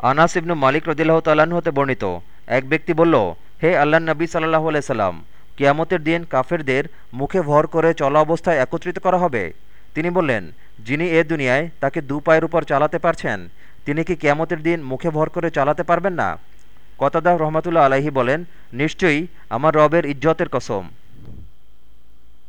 আনাস ইবনু মালিক রদিল্লাহ তাল্লাহ্ন হতে বর্ণিত। এক ব্যক্তি বলল, হে আল্লাহ নবী সাল্লাহ আলাইসাল্লাম কিয়ামতের দিন কাফেরদের মুখে ভর করে চলা অবস্থায় একত্রিত করা হবে। তিনি বললেন, যিনি এ দুনিয়ায় তাকে দু পায়ের উপর চালাতে পারছেন, তিনি কি কিয়ামতের দিন মুখে ভর করে চালাতে পারবেন না? কতাদা রহমতুল্লা আলাহি বলেন, নিশ্চয়ই আমার রবের ইজ্জতের কসম।